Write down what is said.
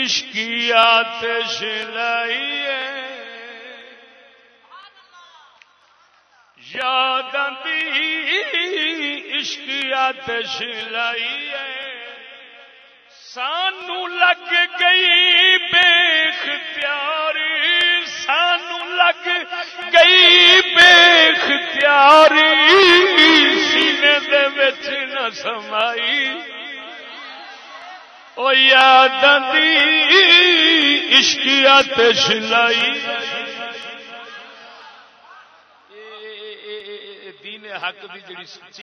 عشقیات لائیے یاد عشقیات لائیے سانو لگ گئی بیخ پیاری۔ سانو لگ گئی بیخ پیاری۔ سینے دے وچ نہ سمائی۔ او یاد عشقیات سلائی دین حق دی جڑی سچی